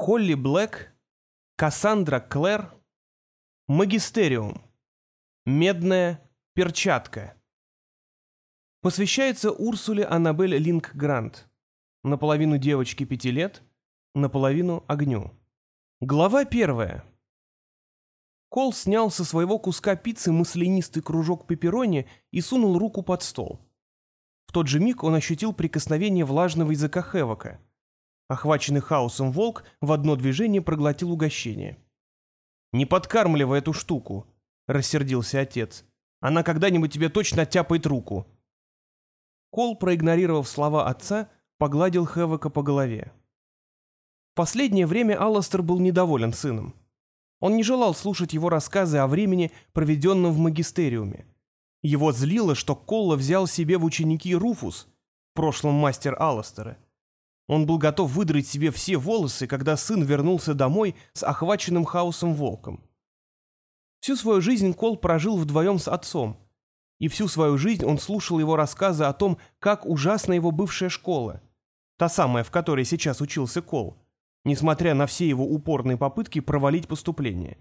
Холли Блэк, Кассандра Клэр, Магистериум, Медная перчатка. Посвящается Урсуле Аннабель Линк Грант, наполовину девочки пяти лет, наполовину огню. Глава первая. Кол снял со своего куска пиццы маслянистый кружок пепперони и сунул руку под стол. В тот же миг он ощутил прикосновение влажного языка Хевока. Охваченный хаосом волк в одно движение проглотил угощение. «Не подкармливай эту штуку», — рассердился отец. «Она когда-нибудь тебе точно оттяпает руку». Кол, проигнорировав слова отца, погладил Хевока по голове. В последнее время Алластер был недоволен сыном. Он не желал слушать его рассказы о времени, проведенном в магистериуме. Его злило, что Колла взял себе в ученики Руфус, в прошлом мастер Алластера. Он был готов выдрать себе все волосы, когда сын вернулся домой с охваченным хаосом волком. Всю свою жизнь Кол прожил вдвоем с отцом, и всю свою жизнь он слушал его рассказы о том, как ужасна его бывшая школа, та самая, в которой сейчас учился Кол, несмотря на все его упорные попытки провалить поступление.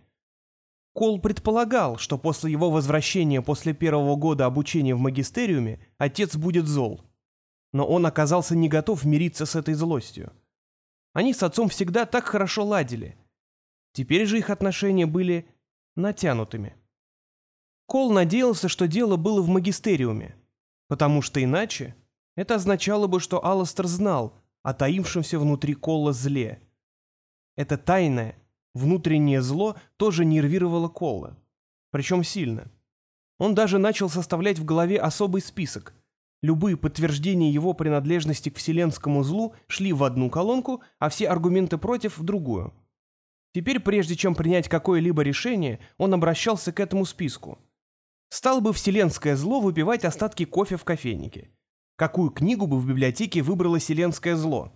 Кол предполагал, что после его возвращения после первого года обучения в магистериуме отец будет зол. Но он оказался не готов мириться с этой злостью. Они с отцом всегда так хорошо ладили. Теперь же их отношения были натянутыми. Кол надеялся, что дело было в магистериуме, потому что иначе это означало бы, что Алластер знал о таившемся внутри Колла зле – это тайное, внутреннее зло тоже нервировало Колла. Причем сильно. Он даже начал составлять в голове особый список. Любые подтверждения его принадлежности к вселенскому злу шли в одну колонку, а все аргументы против — в другую. Теперь, прежде чем принять какое-либо решение, он обращался к этому списку. Стал бы вселенское зло выпивать остатки кофе в кофейнике? Какую книгу бы в библиотеке выбрало вселенское зло?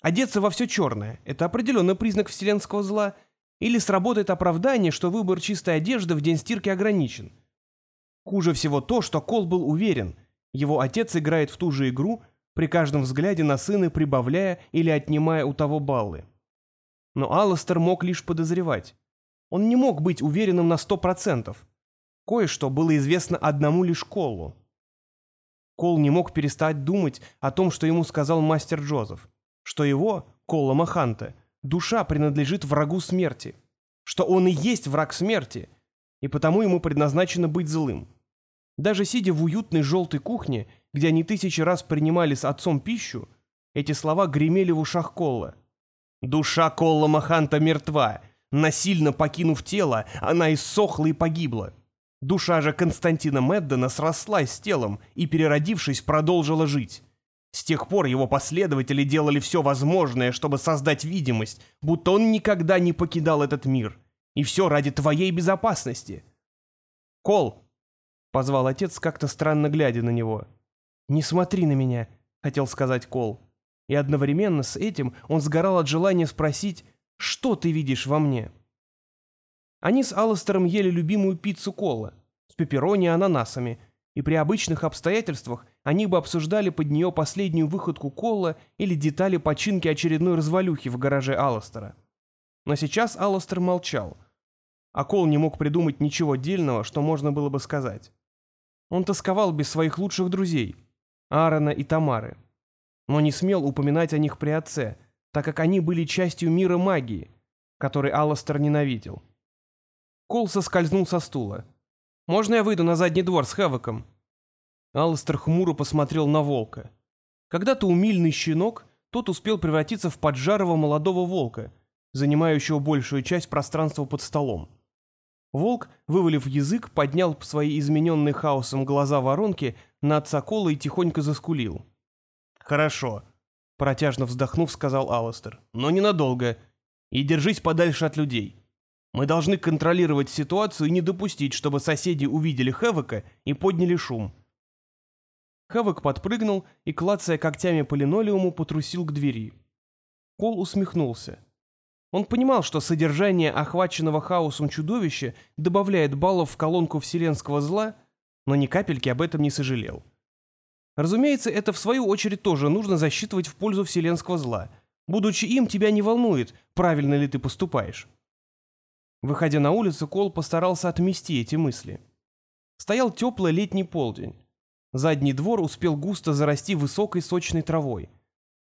Одеться во все черное – это определенный признак вселенского зла, или сработает оправдание, что выбор чистой одежды в день стирки ограничен. Хуже всего то, что Кол был уверен, его отец играет в ту же игру, при каждом взгляде на сына прибавляя или отнимая у того баллы. Но Алластер мог лишь подозревать. Он не мог быть уверенным на сто процентов. Кое-что было известно одному лишь Колу. Кол не мог перестать думать о том, что ему сказал мастер Джозеф что его, Колла Маханта, душа принадлежит врагу смерти, что он и есть враг смерти, и потому ему предназначено быть злым. Даже сидя в уютной желтой кухне, где они тысячи раз принимали с отцом пищу, эти слова гремели в ушах Колла. «Душа Колла Маханта мертва. Насильно покинув тело, она иссохла и погибла. Душа же Константина Меддена срослась с телом и, переродившись, продолжила жить. С тех пор его последователи делали все возможное, чтобы создать видимость, будто он никогда не покидал этот мир. И все ради твоей безопасности. «Кол!» — позвал отец, как-то странно глядя на него. «Не смотри на меня», — хотел сказать Кол. И одновременно с этим он сгорал от желания спросить, что ты видишь во мне? Они с Алластером ели любимую пиццу Кола с пепперони и ананасами, и при обычных обстоятельствах они бы обсуждали под нее последнюю выходку Колла или детали починки очередной развалюхи в гараже Алластера. Но сейчас Алластер молчал, а Кол не мог придумать ничего дельного, что можно было бы сказать. Он тосковал без своих лучших друзей, Аарона и Тамары, но не смел упоминать о них при отце, так как они были частью мира магии, который Алластер ненавидел. Кол соскользнул со стула. «Можно я выйду на задний двор с Хэвоком?» Алластер хмуро посмотрел на волка. Когда-то умильный щенок, тот успел превратиться в поджарого молодого волка, занимающего большую часть пространства под столом. Волк, вывалив язык, поднял свои измененные хаосом глаза воронки на отца Кола и тихонько заскулил. «Хорошо», — протяжно вздохнув, сказал Алластер, — «но ненадолго. И держись подальше от людей. Мы должны контролировать ситуацию и не допустить, чтобы соседи увидели Хэвока и подняли шум». Хэвок подпрыгнул и, клацая когтями по линолеуму, потрусил к двери. Кол усмехнулся. Он понимал, что содержание охваченного хаосом чудовища добавляет баллов в колонку вселенского зла, но ни капельки об этом не сожалел. Разумеется, это в свою очередь тоже нужно засчитывать в пользу вселенского зла, Будучи им, тебя не волнует, правильно ли ты поступаешь. Выходя на улицу, Кол постарался отмести эти мысли. Стоял теплый летний полдень. Задний двор успел густо зарасти высокой сочной травой.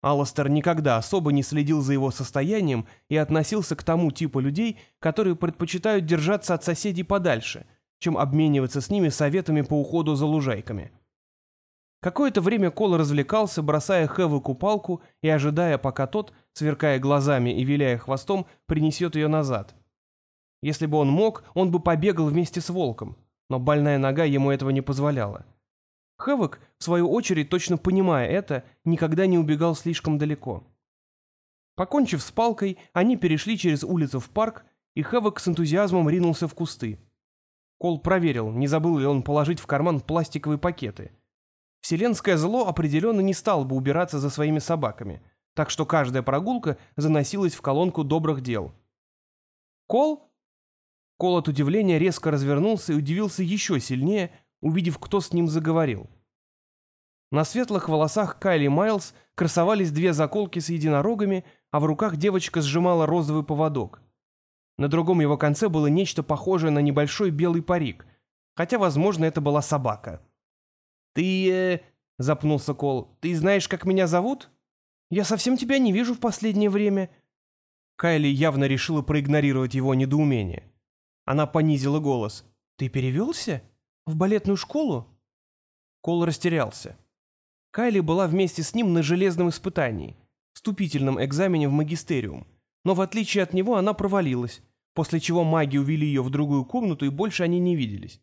Алластер никогда особо не следил за его состоянием и относился к тому типу людей, которые предпочитают держаться от соседей подальше, чем обмениваться с ними советами по уходу за лужайками. Какое-то время Кол развлекался, бросая Хэвоку палку и ожидая, пока тот, сверкая глазами и виляя хвостом, принесет ее назад. Если бы он мог, он бы побегал вместе с волком, но больная нога ему этого не позволяла. Хэвок, в свою очередь, точно понимая это, никогда не убегал слишком далеко. Покончив с палкой, они перешли через улицу в парк, и Хэвок с энтузиазмом ринулся в кусты. Кол проверил, не забыл ли он положить в карман пластиковые пакеты. Вселенское зло определенно не стало бы убираться за своими собаками, так что каждая прогулка заносилась в колонку добрых дел. «Кол?» Кол от удивления резко развернулся и удивился еще сильнее, увидев, кто с ним заговорил. На светлых волосах Кайли Майлз красовались две заколки с единорогами, а в руках девочка сжимала розовый поводок. На другом его конце было нечто похожее на небольшой белый парик, хотя, возможно, это была собака. «Ты...» э... — запнулся Кол. «Ты знаешь, как меня зовут?» «Я совсем тебя не вижу в последнее время». Кайли явно решила проигнорировать его недоумение. Она понизила голос. «Ты перевелся?» В балетную школу?» Кол растерялся. Кайли была вместе с ним на железном испытании, вступительном экзамене в магистериум, но в отличие от него она провалилась, после чего маги увели ее в другую комнату и больше они не виделись.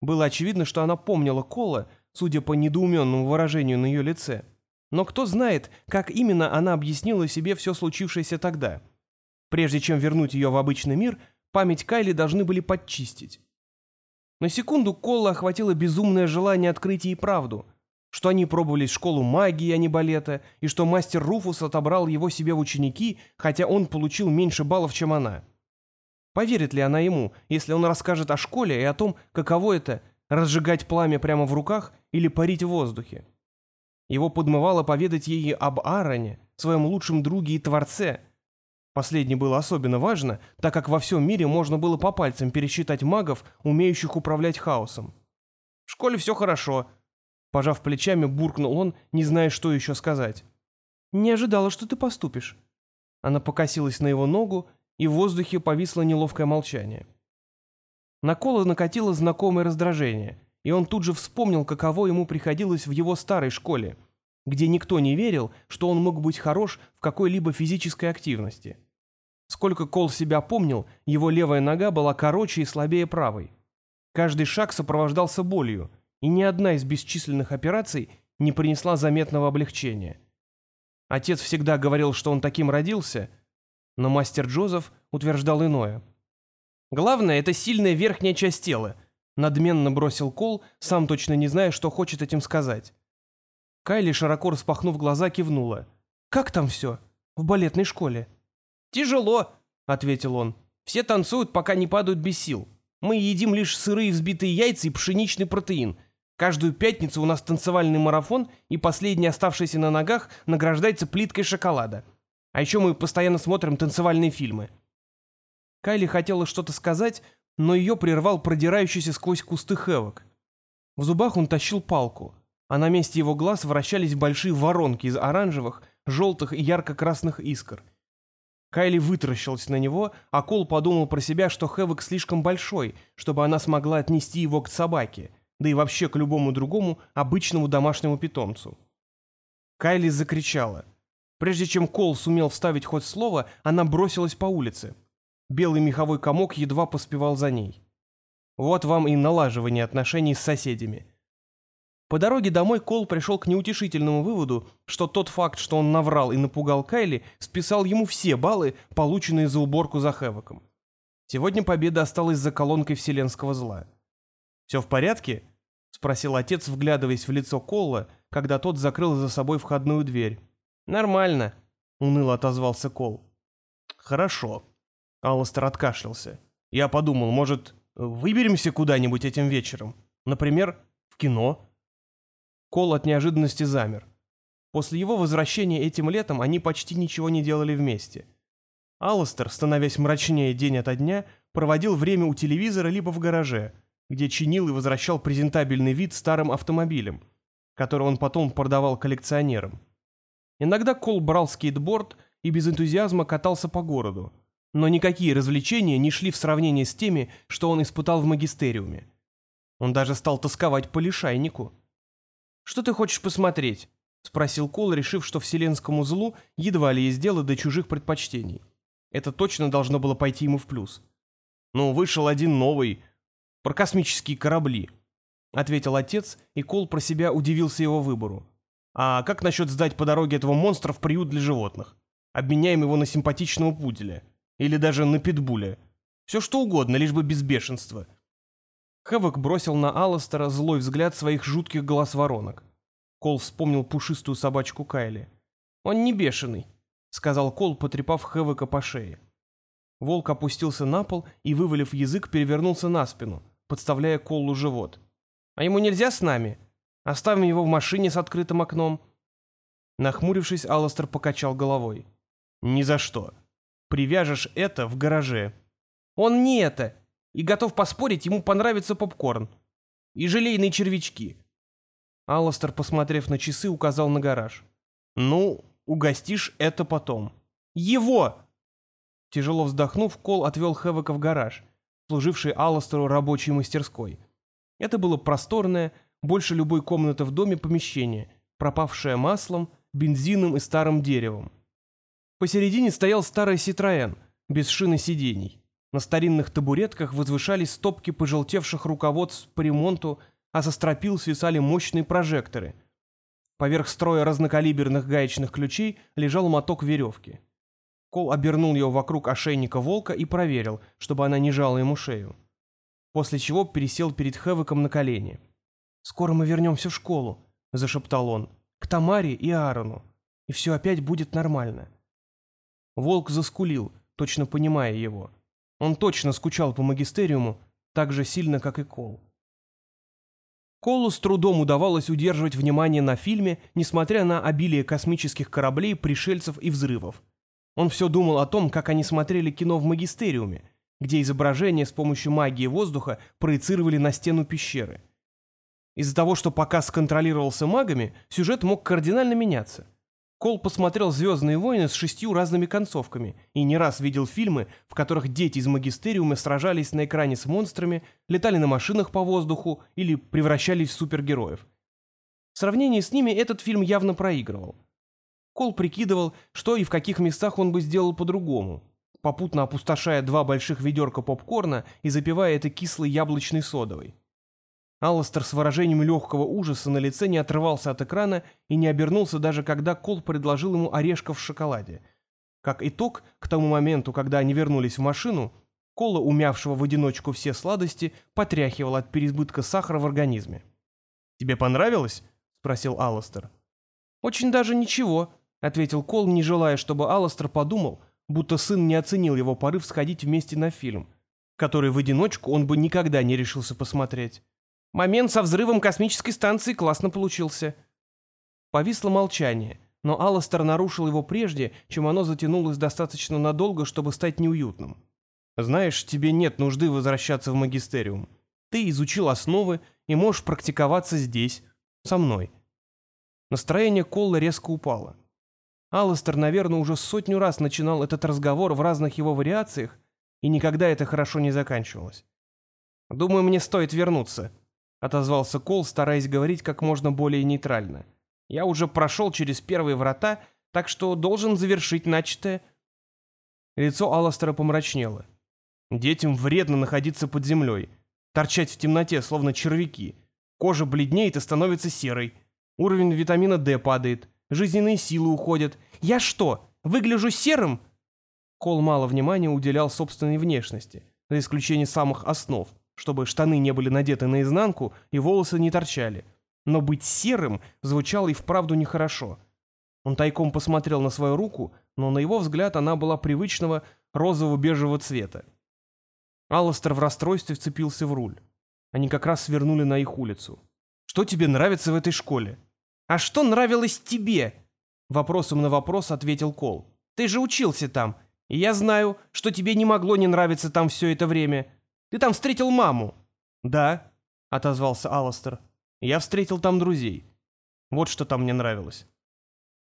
Было очевидно, что она помнила Кола, судя по недоуменному выражению на ее лице. Но кто знает, как именно она объяснила себе все случившееся тогда. Прежде чем вернуть ее в обычный мир, память Кайли должны были подчистить. На секунду Колла охватило безумное желание открыть ей правду, что они пробовали школу магии, а не балета, и что мастер Руфус отобрал его себе в ученики, хотя он получил меньше баллов, чем она. Поверит ли она ему, если он расскажет о школе и о том, каково это — разжигать пламя прямо в руках или парить в воздухе? Его подмывало поведать ей об Аароне, своем лучшем друге и творце — Последнее было особенно важно, так как во всем мире можно было по пальцам пересчитать магов, умеющих управлять хаосом. «В школе все хорошо», — пожав плечами, буркнул он, не зная, что еще сказать. «Не ожидала, что ты поступишь». Она покосилась на его ногу, и в воздухе повисло неловкое молчание. На Кола накатило знакомое раздражение, и он тут же вспомнил, каково ему приходилось в его старой школе — где никто не верил, что он мог быть хорош в какой-либо физической активности. Сколько Кол себя помнил, его левая нога была короче и слабее правой. Каждый шаг сопровождался болью, и ни одна из бесчисленных операций не принесла заметного облегчения. Отец всегда говорил, что он таким родился, но мастер Джозеф утверждал иное. «Главное — это сильная верхняя часть тела», — надменно бросил Кол, сам точно не зная, что хочет этим сказать. Кайли, широко распахнув глаза, кивнула. «Как там все? В балетной школе?» «Тяжело», — ответил он. «Все танцуют, пока не падают без сил. Мы едим лишь сырые взбитые яйца и пшеничный протеин. Каждую пятницу у нас танцевальный марафон, и последний, оставшийся на ногах, награждается плиткой шоколада. А еще мы постоянно смотрим танцевальные фильмы». Кайли хотела что-то сказать, но ее прервал продирающийся сквозь кусты хэвок. В зубах он тащил палку — а на месте его глаз вращались большие воронки из оранжевых, желтых и ярко-красных искр. Кайли вытаращилась на него, а Кол подумал про себя, что Хэвок слишком большой, чтобы она смогла отнести его к собаке, да и вообще к любому другому обычному домашнему питомцу. Кайли закричала. Прежде чем Кол сумел вставить хоть слово, она бросилась по улице. Белый меховой комок едва поспевал за ней. Вот вам и налаживание отношений с соседями. По дороге домой Кол пришел к неутешительному выводу, что тот факт, что он наврал и напугал Кайли, списал ему все баллы, полученные за уборку за Хэвоком. Сегодня победа осталась за колонкой вселенского зла. «Все в порядке?» — спросил отец, вглядываясь в лицо Колла, когда тот закрыл за собой входную дверь. «Нормально», — уныло отозвался Кол. «Хорошо». Алластер откашлялся. «Я подумал, может, выберемся куда-нибудь этим вечером? Например, в кино?» Кол от неожиданности замер. После его возвращения этим летом они почти ничего не делали вместе. Алластер, становясь мрачнее день ото дня, проводил время у телевизора либо в гараже, где чинил и возвращал презентабельный вид старым автомобилям, который он потом продавал коллекционерам. Иногда Кол брал скейтборд и без энтузиазма катался по городу, но никакие развлечения не шли в сравнение с теми, что он испытал в магистериуме. Он даже стал тосковать по лишайнику. «Что ты хочешь посмотреть?» — спросил Кол, решив, что вселенскому злу едва ли есть дело до чужих предпочтений. Это точно должно было пойти ему в плюс. «Ну, вышел один новый, про космические корабли», — ответил отец, и Кол про себя удивился его выбору. «А как насчет сдать по дороге этого монстра в приют для животных? Обменяем его на симпатичного пуделя. Или даже на питбуля. Все что угодно, лишь бы без бешенства». Хэвок бросил на Алластера злой взгляд своих жутких глаз воронок. Кол вспомнил пушистую собачку Кайли. «Он не бешеный», — сказал Кол, потрепав Хэвока по шее. Волк опустился на пол и, вывалив язык, перевернулся на спину, подставляя Колу живот. «А ему нельзя с нами? Оставим его в машине с открытым окном». Нахмурившись, Алластер покачал головой. «Ни за что. Привяжешь это в гараже». «Он не это. И готов поспорить, ему понравится попкорн. И желейные червячки». Алластер, посмотрев на часы, указал на гараж. «Ну, угостишь это потом». «Его!» Тяжело вздохнув, Кол отвел Хэвока в гараж, служивший Алластеру рабочей мастерской. Это было просторное, больше любой комнаты в доме помещение, пропавшее маслом, бензином и старым деревом. Посередине стоял старый Ситроен, без шины сидений. На старинных табуретках возвышались стопки пожелтевших руководств по ремонту, а со стропил свисали мощные прожекторы. Поверх строя разнокалиберных гаечных ключей лежал моток веревки. Кол обернул ее вокруг ошейника волка и проверил, чтобы она не жала ему шею. После чего пересел перед Хэвоком на колени. «Скоро мы вернемся в школу», — зашептал он, — «к Тамаре и Аарону, и все опять будет нормально». Волк заскулил, точно понимая его. Он точно скучал по магистериуму, так же сильно, как и Кол. Колу с трудом удавалось удерживать внимание на фильме, несмотря на обилие космических кораблей, пришельцев и взрывов. Он все думал о том, как они смотрели кино в магистериуме, где изображения с помощью магии воздуха проецировали на стену пещеры. Из-за того, что показ контролировался магами, сюжет мог кардинально меняться. Кол посмотрел «Звездные войны» с шестью разными концовками и не раз видел фильмы, в которых дети из магистериума сражались на экране с монстрами, летали на машинах по воздуху или превращались в супергероев. В сравнении с ними этот фильм явно проигрывал. Кол прикидывал, что и в каких местах он бы сделал по-другому, попутно опустошая два больших ведерка попкорна и запивая это кислой яблочной содовой. Алластер с выражением легкого ужаса на лице не отрывался от экрана и не обернулся даже когда Кол предложил ему орешков в шоколаде. Как итог, к тому моменту, когда они вернулись в машину, Кола, умявшего в одиночку все сладости, потряхивал от переизбытка сахара в организме. «Тебе понравилось?» — спросил Алластер. «Очень даже ничего», — ответил Кол, не желая, чтобы Алластер подумал, будто сын не оценил его порыв сходить вместе на фильм, который в одиночку он бы никогда не решился посмотреть. Момент со взрывом космической станции классно получился. Повисло молчание, но Алластер нарушил его прежде, чем оно затянулось достаточно надолго, чтобы стать неуютным. «Знаешь, тебе нет нужды возвращаться в магистериум. Ты изучил основы и можешь практиковаться здесь, со мной». Настроение Колла резко упало. Алластер, наверное, уже сотню раз начинал этот разговор в разных его вариациях, и никогда это хорошо не заканчивалось. «Думаю, мне стоит вернуться», отозвался Кол, стараясь говорить как можно более нейтрально. «Я уже прошел через первые врата, так что должен завершить начатое». Лицо Алластера помрачнело. «Детям вредно находиться под землей, торчать в темноте, словно червяки. Кожа бледнеет и становится серой. Уровень витамина D падает, жизненные силы уходят. Я что, выгляжу серым?» Кол мало внимания уделял собственной внешности, за исключением самых основ – чтобы штаны не были надеты наизнанку и волосы не торчали. Но быть серым звучало и вправду нехорошо. Он тайком посмотрел на свою руку, но на его взгляд она была привычного розово-бежевого цвета. Алластер в расстройстве вцепился в руль. Они как раз свернули на их улицу. «Что тебе нравится в этой школе?» «А что нравилось тебе?» Вопросом на вопрос ответил Кол. «Ты же учился там, и я знаю, что тебе не могло не нравиться там все это время. Ты там встретил маму». «Да», — отозвался Алластер. «Я встретил там друзей. Вот что там мне нравилось».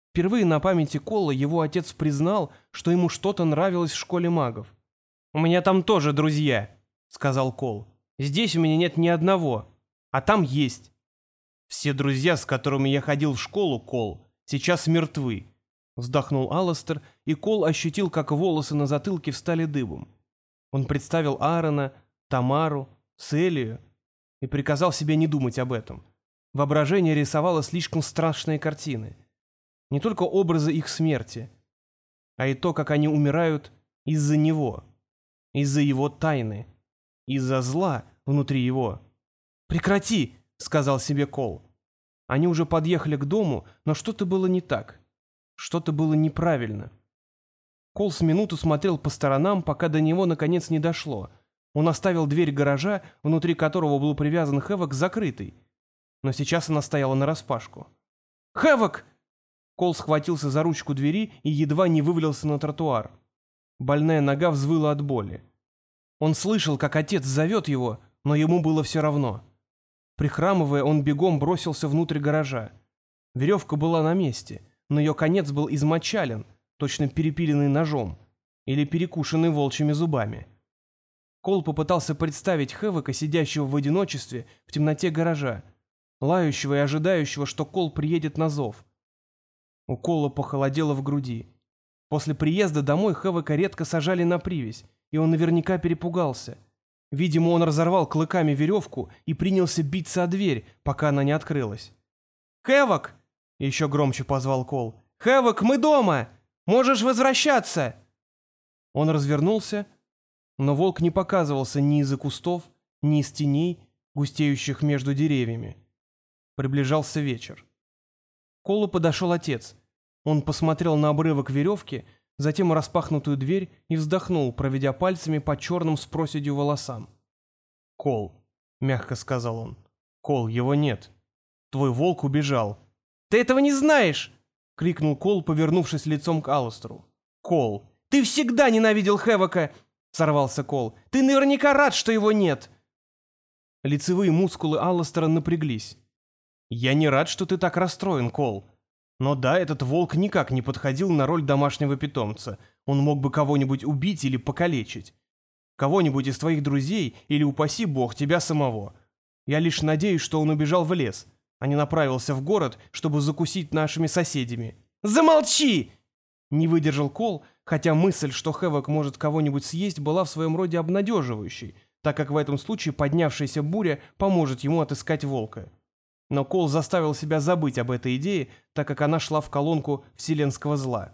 Впервые на памяти Колла его отец признал, что ему что-то нравилось в школе магов. «У меня там тоже друзья», — сказал Кол. «Здесь у меня нет ни одного, а там есть. Все друзья, с которыми я ходил в школу, Кол, сейчас мертвы», — вздохнул Алластер, и Кол ощутил, как волосы на затылке встали дыбом. Он представил Аарона, Тамару, Селию и приказал себе не думать об этом. Воображение рисовало слишком страшные картины. Не только образы их смерти, а и то, как они умирают из-за него, из-за его тайны, из-за зла внутри его. «Прекрати!» — сказал себе Кол. Они уже подъехали к дому, но что-то было не так. Что-то было неправильно. Кол с минуту смотрел по сторонам, пока до него наконец не дошло. Он оставил дверь гаража, внутри которого был привязан Хэвок, закрытой. Но сейчас она стояла нараспашку. «Хэвок!» Кол схватился за ручку двери и едва не вывалился на тротуар. Больная нога взвыла от боли. Он слышал, как отец зовет его, но ему было все равно. Прихрамывая, он бегом бросился внутрь гаража. Веревка была на месте, но ее конец был измочален, точно перепиленный ножом, или перекушенный волчьими зубами. Кол попытался представить Хэвока, сидящего в одиночестве в темноте гаража, лающего и ожидающего, что Кол приедет на зов. У Кола похолодело в груди. После приезда домой Хэвока редко сажали на привязь, и он наверняка перепугался. Видимо, он разорвал клыками веревку и принялся биться о дверь, пока она не открылась. «Хэвок!» — еще громче позвал Кол. «Хэвок, мы дома! Можешь возвращаться!» Он развернулся, но волк не показывался ни из-за кустов, ни из теней, густеющих между деревьями. Приближался вечер. К Колу подошел отец. Он посмотрел на обрывок веревки, затем распахнутую дверь и вздохнул, проведя пальцами по черным с проседью волосам. «Кол», — мягко сказал он, — «Кол, его нет. Твой волк убежал». «Ты этого не знаешь!» — крикнул Кол, повернувшись лицом к Алластеру. «Кол, ты всегда ненавидел Хэвока!» — сорвался Кол. «Ты наверняка рад, что его нет!» Лицевые мускулы Алластера напряглись. «Я не рад, что ты так расстроен, Кол. Но да, этот волк никак не подходил на роль домашнего питомца. Он мог бы кого-нибудь убить или покалечить. Кого-нибудь из твоих друзей или, упаси бог, тебя самого. Я лишь надеюсь, что он убежал в лес, а не направился в город, чтобы закусить нашими соседями. «Замолчи!» Не выдержал Кол, хотя мысль, что Хэвок может кого-нибудь съесть, была в своем роде обнадеживающей, так как в этом случае поднявшаяся буря поможет ему отыскать волка. Но Кол заставил себя забыть об этой идее, так как она шла в колонку вселенского зла.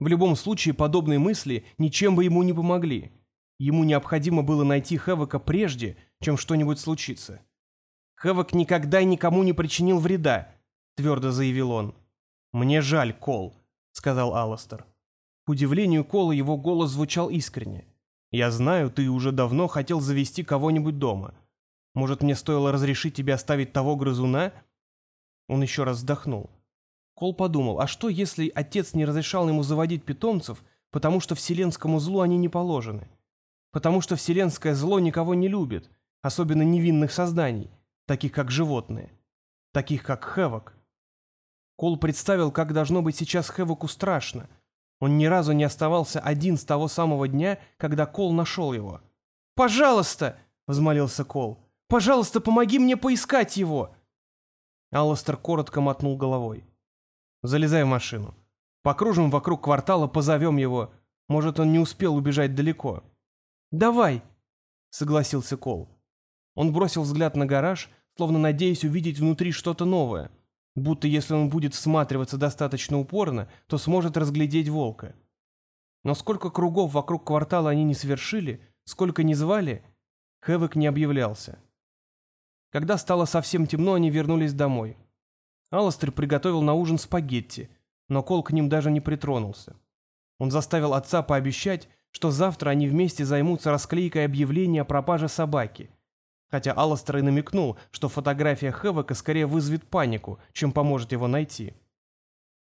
В любом случае, подобные мысли ничем бы ему не помогли. Ему необходимо было найти Хэвока прежде, чем что-нибудь случится. «Хэвок никогда никому не причинил вреда», — твердо заявил он. «Мне жаль, Кол», — сказал Алластер. К удивлению Кола его голос звучал искренне. «Я знаю, ты уже давно хотел завести кого-нибудь дома. Может, мне стоило разрешить тебе оставить того грызуна?» Он еще раз вздохнул. Кол подумал, а что, если отец не разрешал ему заводить питомцев, потому что вселенскому злу они не положены? Потому что вселенское зло никого не любит, особенно невинных созданий, таких как животные, таких как Хэвок. Кол представил, как должно быть сейчас Хэвоку страшно. Он ни разу не оставался один с того самого дня, когда Кол нашел его. «Пожалуйста!» — взмолился Кол. Пожалуйста, помоги мне поискать его!» Алластер коротко мотнул головой. «Залезай в машину. Покружим вокруг квартала, позовем его. Может, он не успел убежать далеко». «Давай!» — согласился Кол. Он бросил взгляд на гараж, словно надеясь увидеть внутри что-то новое, будто если он будет всматриваться достаточно упорно, то сможет разглядеть волка. Но сколько кругов вокруг квартала они не совершили, сколько не звали, Хэвок не объявлялся. Когда стало совсем темно, они вернулись домой. Алластер приготовил на ужин спагетти, но Кол к ним даже не притронулся. Он заставил отца пообещать, что завтра они вместе займутся расклейкой объявления о пропаже собаки. Хотя Алластер и намекнул, что фотография Хэвока скорее вызовет панику, чем поможет его найти.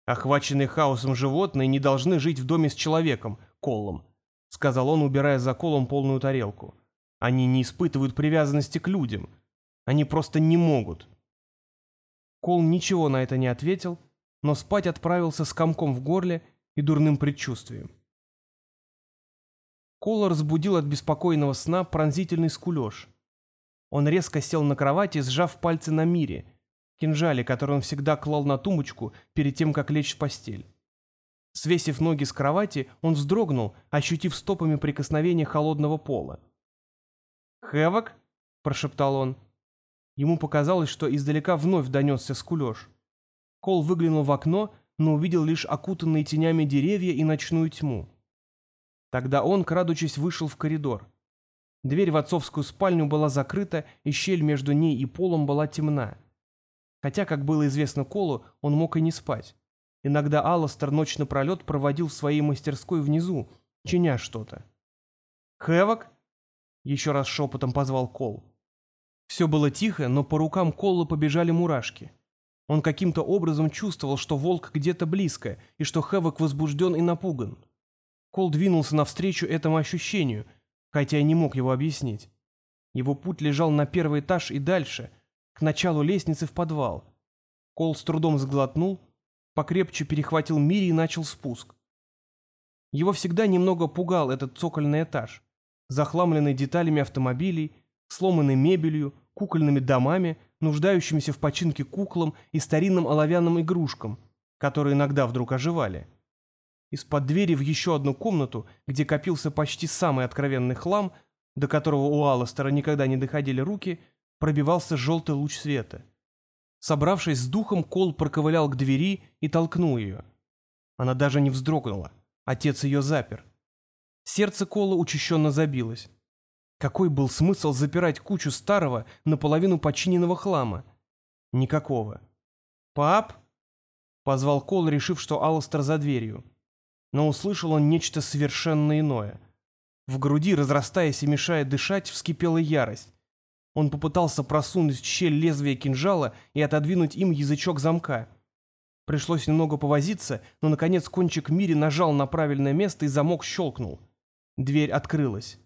Охваченные хаосом животные не должны жить в доме с человеком, Колом, сказал он, убирая за Колом полную тарелку. Они не испытывают привязанности к людям. Они просто не могут. Кол ничего на это не ответил, но спать отправился с комком в горле и дурным предчувствием. Кола разбудил от беспокойного сна пронзительный скулеж. Он резко сел на кровати, сжав пальцы на мире, кинжале, который он всегда клал на тумбочку перед тем, как лечь в постель. Свесив ноги с кровати, он вздрогнул, ощутив стопами прикосновение холодного пола. «Хэвок?» — прошептал он. Ему показалось, что издалека вновь донесся скулеж. Кол выглянул в окно, но увидел лишь окутанные тенями деревья и ночную тьму. Тогда он, крадучись, вышел в коридор. Дверь в отцовскую спальню была закрыта, и щель между ней и полом была темна. Хотя, как было известно Колу, он мог и не спать. Иногда Алластер ночь напролет проводил в своей мастерской внизу, чиня что-то. «Хэвок?» — еще раз шепотом позвал Кол. Все было тихо, но по рукам Колла побежали мурашки. Он каким-то образом чувствовал, что волк где-то близко, и что Хэвок возбужден и напуган. Кол двинулся навстречу этому ощущению, хотя и не мог его объяснить. Его путь лежал на первый этаж и дальше, к началу лестницы в подвал. Кол с трудом сглотнул, покрепче перехватил Мири и начал спуск. Его всегда немного пугал этот цокольный этаж, захламленный деталями автомобилей, сломанной мебелью, кукольными домами, нуждающимися в починке куклам и старинным оловянным игрушкам, которые иногда вдруг оживали. Из-под двери в еще одну комнату, где копился почти самый откровенный хлам, до которого у Алластера никогда не доходили руки, пробивался желтый луч света. Собравшись с духом, Кол проковылял к двери и толкнул ее. Она даже не вздрогнула. Отец ее запер. Сердце Кола учащенно забилось. Какой был смысл запирать кучу старого, наполовину починенного хлама? Никакого. «Пап?» — позвал Кол, решив, что Алластер за дверью но услышал он нечто совершенно иное. В груди, разрастаясь и мешая дышать, вскипела ярость. Он попытался просунуть в щель лезвие кинжала и отодвинуть им язычок замка. Пришлось немного повозиться, но, наконец, кончик Мири нажал на правильное место и замок щелкнул. Дверь открылась.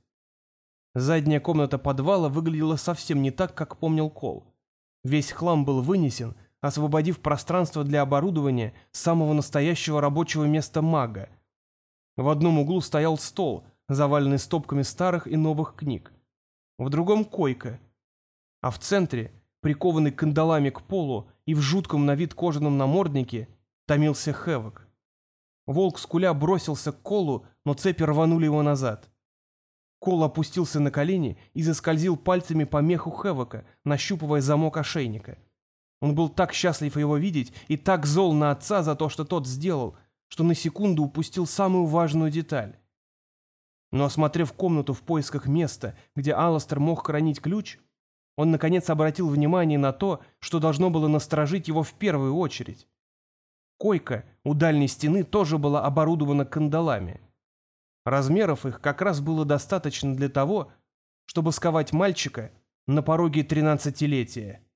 Задняя комната подвала выглядела совсем не так, как помнил Кол. Весь хлам был вынесен, освободив пространство для оборудования самого настоящего рабочего места мага — в одном углу стоял стол, заваленный стопками старых и новых книг. В другом — койка. А в центре, прикованный кандалами к полу и в жутком на вид кожаном наморднике, томился Хэвок. Волк скуля бросился к Колу, но цепи рванули его назад. Кол опустился на колени и заскользил пальцами по меху Хэвока, нащупывая замок ошейника. Он был так счастлив его видеть и так зол на отца за то, что тот сделал — что на секунду упустил самую важную деталь. Но осмотрев комнату в поисках места, где Алластер мог хранить ключ, он наконец обратил внимание на то, что должно было насторожить его в первую очередь. Койка у дальней стены тоже была оборудована кандалами. Размеров их как раз было достаточно для того, чтобы сковать мальчика на пороге тринадцатилетия.